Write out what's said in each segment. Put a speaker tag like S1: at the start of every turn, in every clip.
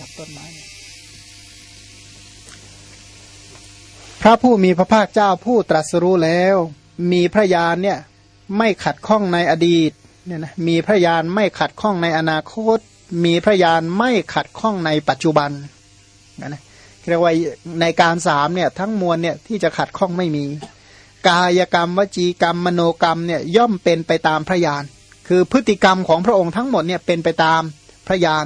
S1: ยับต้นไม้พระผู้มีพระภาคเจ้าผู้ตรัสรู้แล้ว มีพระญาณเนี่ยไม่ขัดข้องในอดีตเนี่ยนะมีพระญาณไม่ขัดข้องในอนาคต มีพระญาณไม่ขัดข้องในปัจจุบันนะนะเรียกว่าในการสามเนี่ยทั้งมวลเนี่ยที่จะขัดข้องไม่มี กายกรรมวจีกรรมมโนกรรมเนี่ยย่อมเป็นไปตามพระญาณคือพฤติกรรมของพระองค์ทั้งหมดเนี่ยเป็นไปตามพระญาณ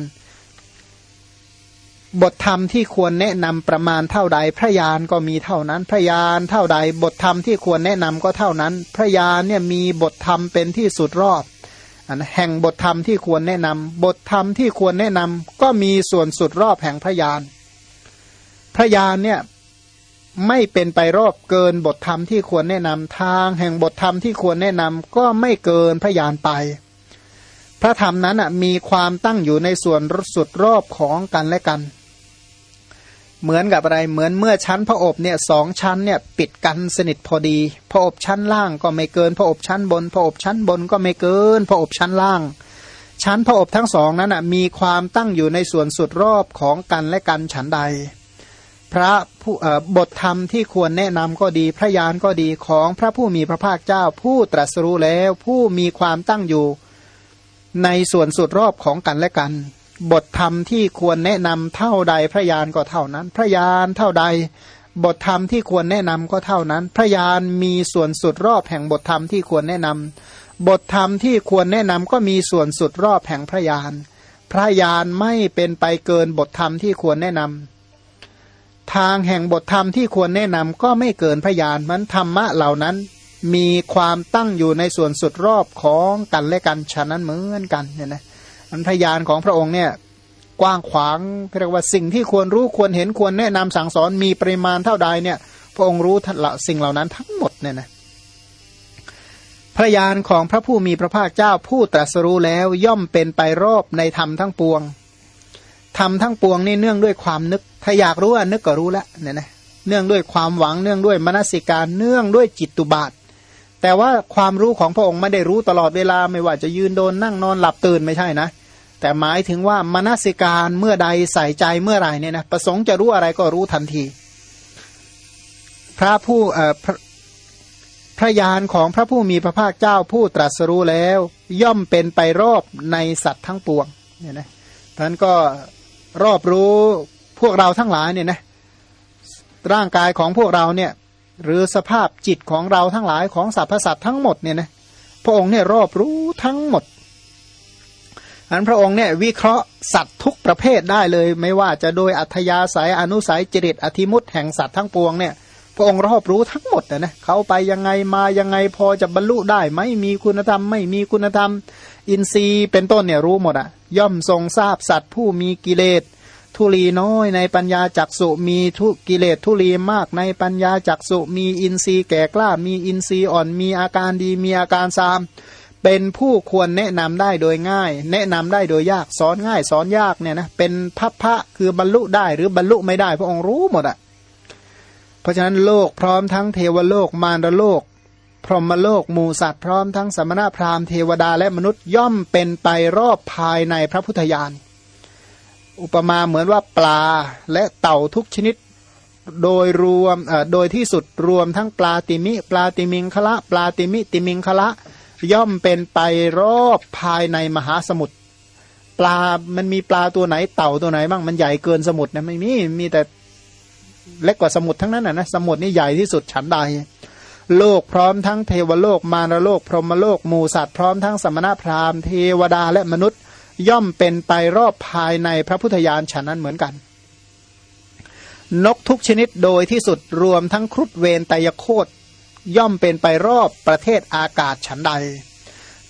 S1: บทธรรมที่ควรแนะนำประมาณเท่าใด พระยานก็มีเท่านั้น พระยานเท่าใด บทธรรมที่ควรแนะนำก็เท่านั้น พระยานเนี่ยมีบทธรรมเป็นที่สุดรอบอนแห่งบทธรรมที่ควรแนะนำบทธรรมที่ควรแนะนำก็มีส่วนสุดรอบแห่งพระยาน พระยานเนี่ยไม่เป็นไปรอบเกินบทธรรมที่ควรแนะนำทาง แห่งบทธรรมที่ควรแนะนำก็ไม่เกินพระยานไป พระธรรมนั้นมีความตั้งอยู่ในส่วนสุดรอบของกันและกัน เหมือนกับอะไรเหมือนเมื่อชั้นพระอบเนี่ยสองชั้นเนี่ยปิดกันสนิทพอดี พระอบชั้นล่างก็ไม่เกิน พระอบชั้นบน พระอบชั้นบนก็ไม่เกิน พระอบชั้นล่าง ชั้นพระอบทั้งสองนั้นมีความตั้งอยู่ในส่วนสุดรอบของกันและกันฉันใด พระผู้บทธรรมที่ควรแนะนำก็ดีพระยานก็ดีของพระผู้มีพระภาคเจ้า ผู้ตรัสรู้แล้วผู้มีความตั้งอยู่ในส่วนสุดรอบของกันและกัน บทธรรมที่ควรแนะนำเท่าใดพระยานก็เท่านั้น พระยานเท่าใด บทธรรมที่ควรแนะนำก็เท่านั้น พระยานมีส่วนสุดรอบแห่งบทธรรมที่ควรแนะนำบทธรรมที่ควรแนะนำก็มีส่วนสุดรอบแห่งพระยาน พระยานไม่เป็นไปเกินบทธรรมที่ควรแนะนำทางแห่งบทธรรมที่ควรแนะนำก็ไม่เกินพระยานมันธรรมะเหล่านั้น มีความตั้งอยู่ในส่วนสุดรอบของกันและกันฉะนั้นเหมือนกันเนี่ยนะ อันพยานของพระองค์เนี่ยกว้างขวางเรียกว่าสิ่งที่ควรรู้ควรเห็นควรแนะนำสั่งสอนมีปริมาณเท่าใดเนี่ย พระองค์รู้สิ่งเหล่านั้นทั้งหมดเนี่ยนะพระยานของพระผู้มีพระภาคเจ้าผู้ตรัสรู้แล้วย่อมเป็นไปรอบในธรรมทั้งปวงธรรมทั้งปวงนี่เนื่องด้วยความนึก ถ้าอยากรู้ว่านึกก็รู้แล้วเนี่ยนะเนื่องด้วยความหวังเนื่องด้วยมนสิการเนื่องด้วยจิตตุบาท แต่ว่าความรู้ของพระองค์ไม่ได้รู้ตลอดเวลาไม่ว่าจะยืนโดนนั่งนอนหลับตื่นไม่ใช่นะ แต่หมายถึงว่ามนสิการเมื่อใดใส่ใจเมื่อไหร่เนี่ยนะประสงค์จะรู้อะไรก็รู้ทันที พระผู้เอ่อพระพระยานของพระผู้มีพระภาคเจ้าผู้ตรัสรู้แล้ว ย่อมเป็นไปรอบในสัตว์ทั้งปวงเนี่ยนะท่านก็รอบรู้พวกเราทั้งหลายเนี่ยนะร่างกายของพวกเราเนี่ยหรือสภาพจิตของเราทั้งหลายของสรรพสัตว์ทั้งหมดเนี่ยนะพระองค์เนี่ยรอบรู้ทั้งหมด อันพระองค์เนี่ยวิเคราะห์สัตว์ทุกประเภทได้เลย ไม่ว่าจะโดยอัธยาศัยอนุสัยจริตอธิมุตแห่งสัตว์ทั้งปวงเนี่ยพระองค์รอบรู้ทั้งหมดนะนะเขาไปยังไงมายังไงพอจะบรรลุได้ไม่มีคุณธรรม ไม่มีคุณธรรม อินทรีย์เป็นต้นเนี่ยรู้หมดอะ ย่อมทรงทราบสัตว์ผู้มีกิเลสทุลีน้อยในปัญญาจักสุมีทุกิเลสทุลีมากในปัญญาจักสุมีอินทรีย์แก่กล้ามีอินทรีย์อ่อนมีอาการดีมีอาการซาม เป็นผู้ควรแนะนำได้โดยง่าย แนะนำได้โดยยากสอนง่ายสอนยากเนี่ยนะเป็นพัพพะคือบรรลุได้หรือบรรลุไม่ได้ พระองค์รู้หมดอะ่ะเพราะฉะนั้นโลกพร้อมทั้งเทวโลกมารโลก พรหมโลกหมูสัตว์พร้อมทั้งสมณะพราหมณ์เทวดาและมนุษย์ย่อมเป็นไปรอบภายในพระพุทธญาณอุปมาเหมือนว่าปลาและเต่าทุกชนิดโดยรวมโดยที่สุดรวมทั้งปลาติมิ ปลาติมิงคละ ปลาติมิติมิงคละ ย่อมเป็นไปรอบภายในมหาสมุทรปลา มันมีปลาตัวไหนเต่าตัวไหนบ้างมันใหญ่เกินสมุทรนะไม่มีมีแต่เล็กกว่าสมุทรทั้งนั้นนะนะสมุทรนี่ใหญ่ที่สุดฉันใดโลกพร้อมทั้งเทวโลกมารโลก พรหมโลกหมูสัตว์พร้อมทั้งสมณพราหมณ์เทวดาและมนุษย์ ย่อมเป็นไปรอบภายในพระพุทธญาณฉันนั้นเหมือนกัน นกทุกชนิดโดยที่สุดรวมทั้งครุฑเวนไตยโคต ย่อมเป็นไปรอบประเทศอากาศฉันใด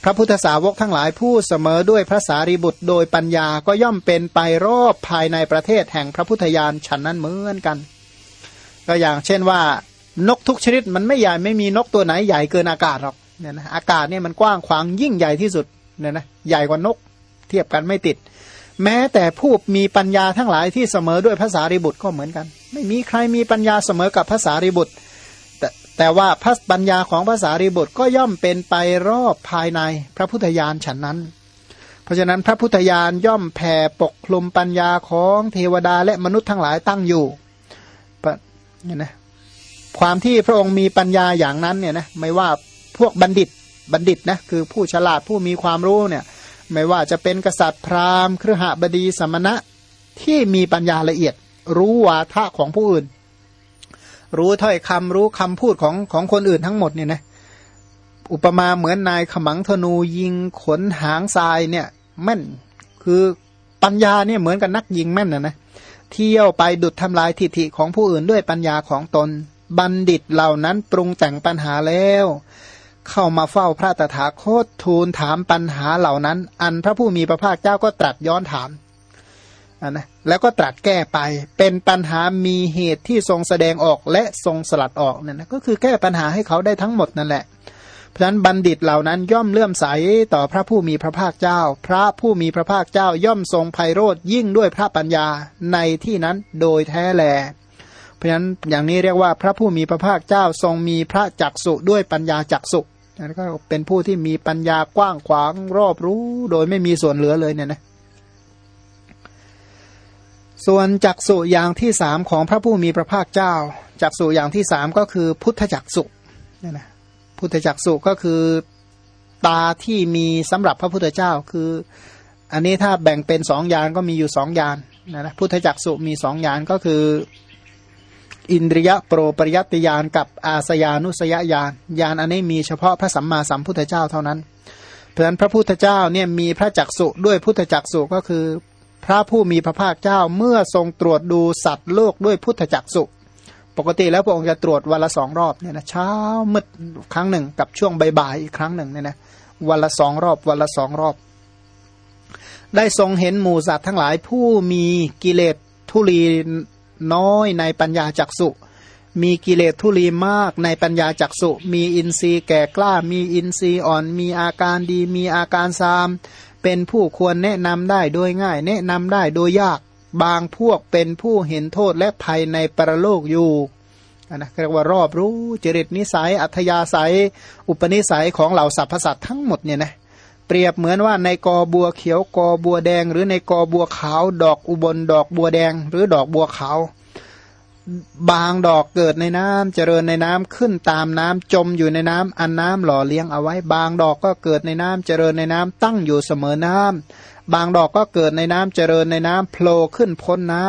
S1: พระพุทธสาวกทั้งหลายผู้เสมอด้วยพระสารีบุตรโดยปัญญาก็ย่อมเป็นไปรอบภายในประเทศแห่งพระพุทธญาณฉันนั้นเหมือนกัน ก็อย่างเช่นว่านกทุกชนิดมันไม่ใหญ่ไม่มีนกตัวไหนใหญ่เกินอากาศหรอกเนี่ยนะอากาศเนี่ยมันกว้างขวางยิ่งใหญ่ที่สุดเนี่ยนะใหญ่กว่านก เทียบกันไม่ติด แม้แต่ผู้มีปัญญาทั้งหลายที่เสมอด้วยภาษาริบุตรก็เหมือนกัน ไม่มีใครมีปัญญาเสมอกับภาษาริบุตร แต่ว่าพระปัญญาของภาษาริบุตรก็ย่อมเป็นไปรอบภายในพระพุทธญาณฉันนั้น เพราะฉะนั้นพระพุทธญาณย่อมแผ่ปกคลุมปัญญาของเทวดาและมนุษย์ทั้งหลายตั้งอยู่เนี่ยนะความที่พระองค์มีปัญญาอย่างนั้นเนี่ยนะไม่ว่าพวกบัณฑิตบัณฑิตนะคือผู้ฉลาดผู้มีความรู้เนี่ยไม่ว่าจะเป็นกษัตริย์พราหมณ์ครหบดีสมณะที่มีปัญญาละเอียดรู้วาทะของผู้อื่น รู้ถ้อยคำรู้คำพูดของของคนอื่นทั้งหมดเนี่ยนะอุปมาเหมือนนายขมังธนูยิงขนหางทรายเนี่ยแม่นคือปัญญาเนี่ยเหมือนกับนักยิงแม่นนะนะเที่ยวไปดุดทำลายทิฐิของผู้อื่นด้วยปัญญาของตน บัณฑิตเหล่านั้นปรุงแต่งปัญหาแล้ว เข้ามาเฝ้าพระตถาคตทูลถามปัญหาเหล่านั้น อันพระผู้มีพระภาคเจ้าก็ตรัสย้อนถาม นนะแล้วก็ตรัสแก้ไป เป็นปัญหามีเหตุที่ทรงแสดงออกและทรงสลัดออกเนี่ยนะก็คือแก้ปัญหาให้เขาได้ทั้งหมดนั่นแหละ เพราะนั้นบัณฑิตเหล่านั้นย่อมเลื่อมใสต่อพระผู้มีพระภาคเจ้า พระผู้มีพระภาคเจ้าย่อมทรงไพโรธยิ่งด้วยพระปัญญาในที่นั้นโดยแท้แล เพราะฉะนั้นอย่างนี้เรียกว่าพระผู้มีพระภาคเจ้าทรงมีพระจักสุด้วยปัญญาจักสุนั่นก็เป็นผู้ที่มีปัญญากว้างขวางรอบรู้โดยไม่มีส่วนเหลือเลยเนี่ยนะ ส่วนจักสุอย่างที่สามของพระผู้มีพระภาคเจ้า จักสุอย่างที่สามก็คือพุทธจักสุนี่นะพุทธจักสุก็คือตาที่มีสำหรับพระพุทธเจ้าคือ อันนี้ถ้าแบ่งเป็นสองยานก็มีอยู่สองยานนะนะพุทธจักสุมีสองยานก็คือ อินทรียโปรปริยติยานกับอาสยานุสยญาณญาณอันนี้มีเฉพาะพระสัมมาสัมพุทธเจ้าเท่านั้น เพราะฉะนั้นพระพุทธเจ้าเนี่ยมีพระจักสุด้วยพุทธจักสุก็คือ พระผู้มีพระภาคเจ้าเมื่อทรงตรวจดูสัตว์โลกด้วยพุทธจักสุปกติแล้วพระองค์จะตรวจวันละสองรอบเนี่ยนะเช้ามืดครั้งหนึ่งกับช่วงบ่ายๆอีกครั้งหนึ่งเนี่ยนะวันละสองรอบวันละสองรอบ ได้ทรงเห็นหมู่สัตว์ทั้งหลายผู้มีกิเลสทุลีน้อยในปัญญาจักสุมีกิเลสทุลีมากในปัญญาจักสุมีอินทรีย์แก่กล้า มีอินทรีย์อ่อน มีอาการดี มีอาการซาม เป็นผู้ควรแนะนำได้โดยง่าย แนะนำได้โดยยาก บางพวกเป็นผู้เห็นโทษและภัยในปรโลกอยู่นะเรียกว่ารอบรู้จริตนิสัย อัธยาศัย อุปนิสัยของเหล่าสรรพสัตว์ทั้งหมดเนี่ยนะเปรียบเหมือนว่าในกอบัวเขียวกอบัวแดง หรือในกอบัวขาว ดอกอุบลดอกบัวแดง หรือดอกบัวขาว บางดอกเกิดในน้ำเจริญในน้ำขึ้นตามน้ำจมอยู่ในน้ำอันน้ำหล่อเลี้ยงเอาไว้ บางดอกก็เกิดในน้ำเจริญในน้ำตั้งอยู่เสมอน้ำบางดอกก็เกิดในน้ำเจริญในน้ำโผล่ขึ้นพ้นน้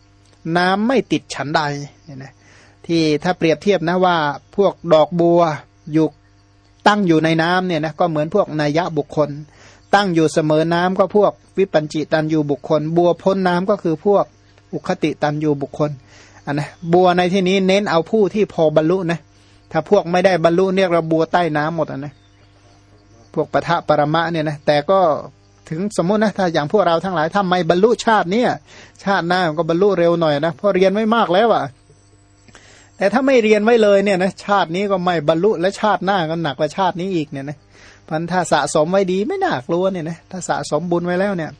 S1: ำน้ำไม่ติดฉันใดเนี่ยนะที่ถ้าเปรียบเทียบนะว่าพวกดอกบัวอยู่ตั้งอยู่ในน้ำเนี่ยนะก็เหมือนพวกนายะบุคคล ตั้งอยู่เสมอน้ำก็พวกวิปัญจิตันยูบุคคล บัวพ้นน้ำก็คือพวกอุคติตันยูบุคคล อันนะบัวในที่นี้เน้นเอาผู้ที่พอบรรลุนะ ถ้าพวกไม่ได้บรรลุเนี่ยเราบัวใต้น้ำหมดอะนะพวกปะทะปรมะเนี่ยนะแต่ก็ถึงสมมตินะถ้าอย่างพวกเราทั้งหลายถ้าไม่บรรลุชาติเนี่ย ชาติหน้าก็บรรลุเร็วหน่อยนะเพราะเรียนไม่มากแล้วอะแต่ถ้าไม่เรียนไว้เลยเนี่ยนะชาตินี้ก็ไม่บรรลุและชาติหน้าก็หนักกว่าชาตินี้อีกเนี่ยนะพันถ้าสะสมไว้ดีไม่น่ากลัวเนี่ยนะถ้าสะสมบุญไว้แล้วเนี่ย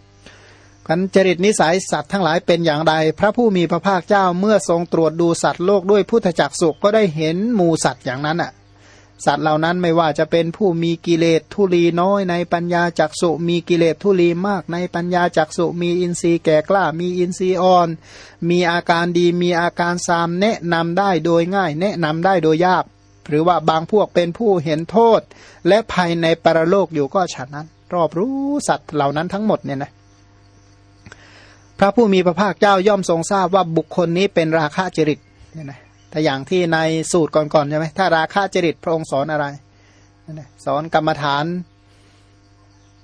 S1: กันจริตนิสัยสัตว์ทั้งหลายเป็นอย่างไรพระผู้มีพระภาคเจ้าเมื่อทรงตรวจดูสัตว์โลกด้วยพุทธจักสุก็ได้เห็นหมูสัตว์อย่างนั้นอะ สัตว์เหล่านั้นไม่ว่าจะเป็นผู้มีกิเลสทุลีน้อยในปัญญาจักสุมีกิเลสทุลีมากในปัญญาจักสุมีอินทรีย์แก่กล้ามีอินทรีย์อ่อน มีอาการดีมีอาการซามแนะนำได้โดยง่าย แนะนำได้โดยยาก หรือว่าบางพวกเป็นผู้เห็นโทษ และภายในปรโลกอยู่ก็ฉันนั้น รอบรู้สัตว์เหล่านั้นทั้งหมดเนี่ยนะ พระผู้มีพระภาคเจ้าย่อมทรงทราบว่าบุคคลนี้เป็นราคะจริตเนี่ยนะแต่อย่างที่ในสูตรก่อนๆใช่ไหมถ้าราคะจริตพระองค์สอนอะไรสอนกรรมฐาน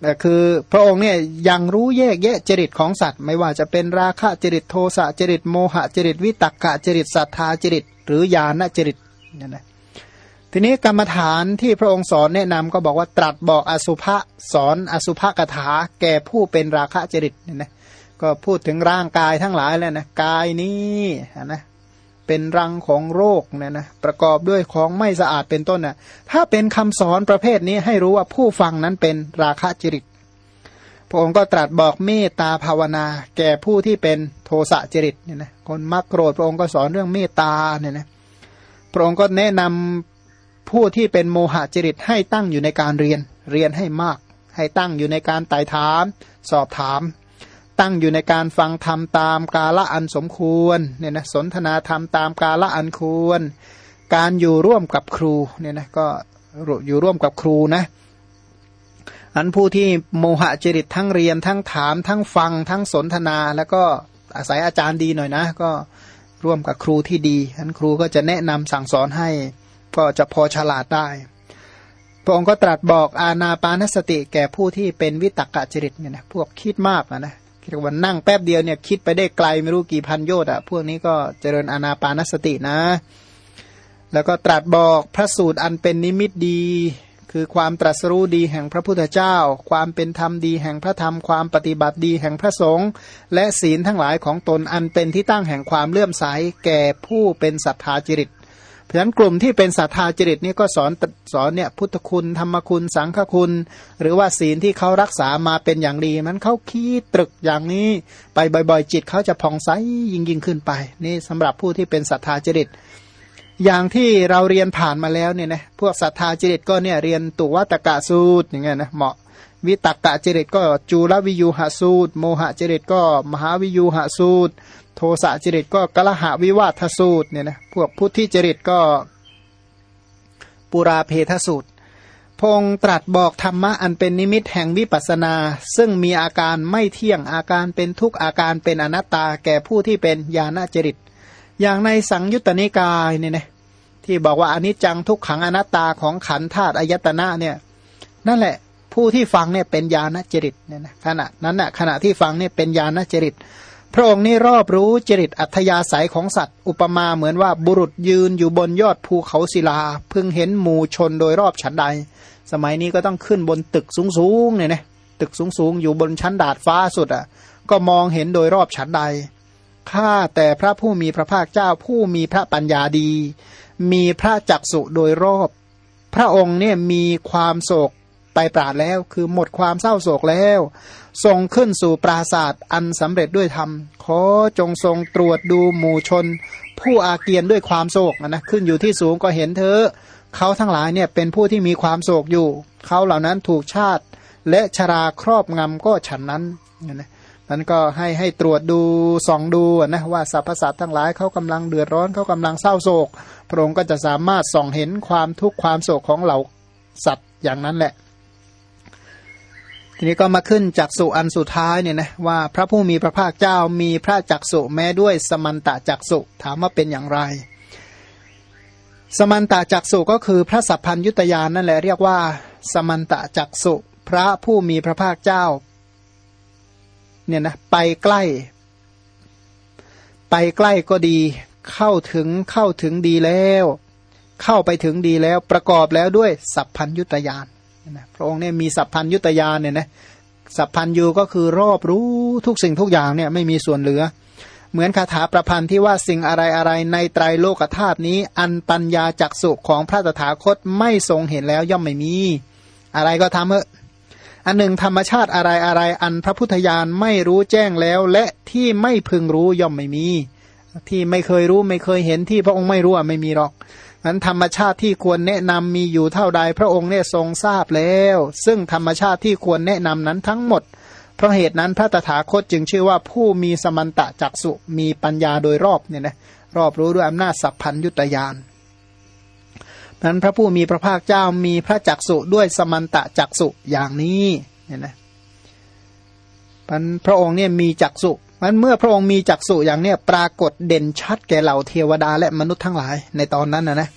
S1: แต่คือพระองค์เนี่ยยังรู้แยกแยะจริตของสัตว์ ไม่ว่าจะเป็นราคะจริตโทสะจริตโมหะจริตวิตักกะจริตศรัทธาจริต หรือญาณจริตเนี่ยนะทีนี้กรรมฐานที่พระองค์สอนแนะนำก็บอกว่าตรัสบอกอสุภะสอนอสุภกถาแก่ผู้เป็นราคะจริตเนี่ยนะ ก็พูดถึงร่างกายทั้งหลายแล้วนะกายนี้นะเป็นรังของโรคเนี่ยนะประกอบด้วยของไม่สะอาดเป็นต้นนะ่ะถ้าเป็นคำสอนประเภทนี้ให้รู้ว่าผู้ฟังนั้นเป็นราคะจริตพระองค์ก็ตรัสบอกเมตตาภาวนา แก่ผู้ที่เป็นโทสะจริตเนี่ยนะคนมักโกรธพระองค์ก็สอนเรื่องเมตตาเนี่ยนะพระองค์ก็แนะนำผู้ที่เป็นโมหะจริตให้ตั้งอยู่ในการเรียนเรียนให้มาก ให้ตั้งอยู่ในการไต่ถาม สอบถาม ตั้งอยู่ในการฟังธรรมตามกาละอันสมควรเนี่ยนะสนทนาธรรมตามกาละอันควร การอยู่ร่วมกับครูเนี่ยนะก็อยู่ร่วมกับครูนะอันผู้ที่โมหะจริตทั้งเรียนทั้งถามทั้งฟังทั้งสนทนา แล้วก็อาศัยอาจารย์ดีหน่อยนะ ก็ร่วมกับครูที่ดีอันครูก็จะแนะนำสั่งสอนให้ก็จะพอฉลาดได้ พระองค์ก็ตรัสบอกอาณาปานสติแก่ผู้ที่เป็นวิตกะจริตเนี่ยนะพวกคิดมากนะ คิดว่านั่งแป๊บเดียวเนี่ยคิดไปได้ไกลไม่รู้กี่พันโยชน์อะพวกนี้ก็เจริญอาณาปานสตินะ แล้วก็ตรัสบอกพระสูตรอันเป็นนิมิตดี คือความตรัสรู้ดีแห่งพระพุทธเจ้า ความเป็นธรรมดีแห่งพระธรรม ความปฏิบัติดีแห่งพระสงฆ์และศีลทั้งหลายของตนอันเป็นที่ตั้งแห่งความเลื่อมใสแก่ผู้เป็นศรัทธาจริต เพราะฉะนั้นกลุ่มที่เป็นศรัทธาจริตนี่ก็สอนสอนเนี่ยพุทธคุณธรรมคุณสังฆคุณ หรือว่าศีลที่เขารักษามาเป็นอย่างดี มันเขาคิดตรึกอย่างนี้ไปบ่อย ๆ จิตเขาจะผ่องใสยิ่งยิ่งขึ้นไป นี่สำหรับผู้ที่เป็นศรัทธาจริต อย่างที่เราเรียนผ่านมาแล้วเนี่ยนะพวกศรัทธาจริตก็เนี่ยเรียนตุวัตกะสูตรอย่างเงี้ยนะเหมาะวิตกะจริตก็จูลวิยูหสูตร โมหะจริตก็มหาวิยูหสูตร โทสะจริตก็กละหะวิวาทสูตรเนี่ยนะพวกพุทธิจริตก็ปุราเพทสูตร พงตรัสบอกธรรมะอันเป็นนิมิตแห่งวิปัสนา ซึ่งมีอาการไม่เที่ยงอาการเป็นทุกอาการเป็นอนัตตาแก่ผู้ที่เป็นญาณจริต อย่างในสังยุตตนิกายเนี่ยนะที่บอกว่าอนิจจังทุกขังอนัตตาของขันธาตุอายตนะเนี่ยนั่นแหละผู้ที่ฟังเนี่ยเป็นญาณจริตเนี่ยนะขณะนั้นน่ะขณะที่ฟังเนี่ยเป็นญาณจริต พระองค์นี่รอบรู้จริตอัธยาศัยของสัตว์ อุปมาเหมือนว่าบุรุษยืนอยู่บนยอดภูเขาศิลา เพิ่งเห็นหมู่ชนโดยรอบชั้นใด สมัยนี้ก็ต้องขึ้นบนตึกสูงๆเนี่ยนะตึกสูงๆ อยู่บนชั้นดาดฟ้าสุดอะ ก็มองเห็นโดยรอบชั้นใดข้าแต่พระผู้มีพระภาคเจ้าผู้มีพระปัญญาดี มีพระจักสุโดยรอบ พระองค์เนี่ยมีความโศกไปปราดแล้ว คือหมดความเศร้าโศกแล้ว ทรงขึ้นสู่ปราศาสตร์อันสำเร็จด้วยธรรม ขอจงทรงตรวจดูหมู่ชน ผู้อาเกียนด้วยความโศกนะขึ้นอยู่ที่สูงก็เห็นเธอเขาทั้งหลายเนี่ยเป็นผู้ที่มีความโศกอยู่ เขาเหล่านั้นถูกชาติ และชราครอบงำก็ฉันนั้นนะนั้นก็ให้ให้ตรวจดูส่องดูนะว่าสรรพสัตว์ทั้งหลายเขากำลังเดือดร้อนเขากำลังเศร้าโศก พระองค์ก็จะสามารถส่องเห็นความทุกข์ความโศกของเหล่าสัตว์อย่างนั้นแหละ ทีนี้ก็มาขึ้นจากสุอันสุดท้ายเนี่ยนะว่าพระผู้มีพระภาคเจ้ามีพระจักสุแม้ด้วยสมันตะจักสุถามว่าเป็นอย่างไร สมันตะจักสุก็คือพระสัพพัญยุตยานนั่นแหละเรียกว่า สมันตะจักสุพระผู้มีพระภาคเจ้าเนี่ยนะไปใกล้ ไปใกล้ก็ดี เข้าถึงเข้าถึงดีแล้ว เข้าไปถึงดีแล้วประกอบแล้วด้วยสัพพัญยุตยาน นะพระองค์เนี่ยมีสัพพัญยุตยานเนี่ยนะสัพพัญยูก็คือรอบรู้ทุกสิ่งทุกอย่างเนี่ยไม่มีส่วนเหลือ เหมือนคาถาประพันธ์ที่ว่าสิ่งอะไรอะไรในไตรโลกธาตุนี้ อันปัญญาจักสุของพระตถาคตไม่ทรงเห็นแล้วย่อมไม่มี อะไรก็ทำเถอะอันหนึ่งธรรมชาติอะไรอะไรอันพระพุทธญาณไม่รู้แจ้งแล้ว และที่ไม่พึงรู้ย่อมไม่มี ที่ไม่เคยรู้ไม่เคยเห็นที่พระองค์ไม่รู้อะไม่มีหรอก นั้นธรรมชาติที่ควรแนะนำมีอยู่เท่าใดพระองค์เนี่ยทรงทราบแล้ว ซึ่งธรรมชาติที่ควรแนะนำนั้นทั้งหมด เพราะเหตุนั้นพระตถาคตจึงชื่อว่าผู้มีสมันตะจักสุมีปัญญาโดยรอบเนี่ยนะรอบรู้ด้วยอำนาจสัพพัญยุตยานนั้นพระผู้มีพระภาคเจ้ามีพระจักสุด้วยสมันตะจักสุอย่างนี้เนี่ยนะ พระองค์เนี่ยมีจักสุมันเมื่อพระองค์มีจักสุอย่างเนี้ยปรากฏเด่นชัดแก่เหล่าเทวดาและมนุษย์ทั้งหลายในตอนนั้นนะนะ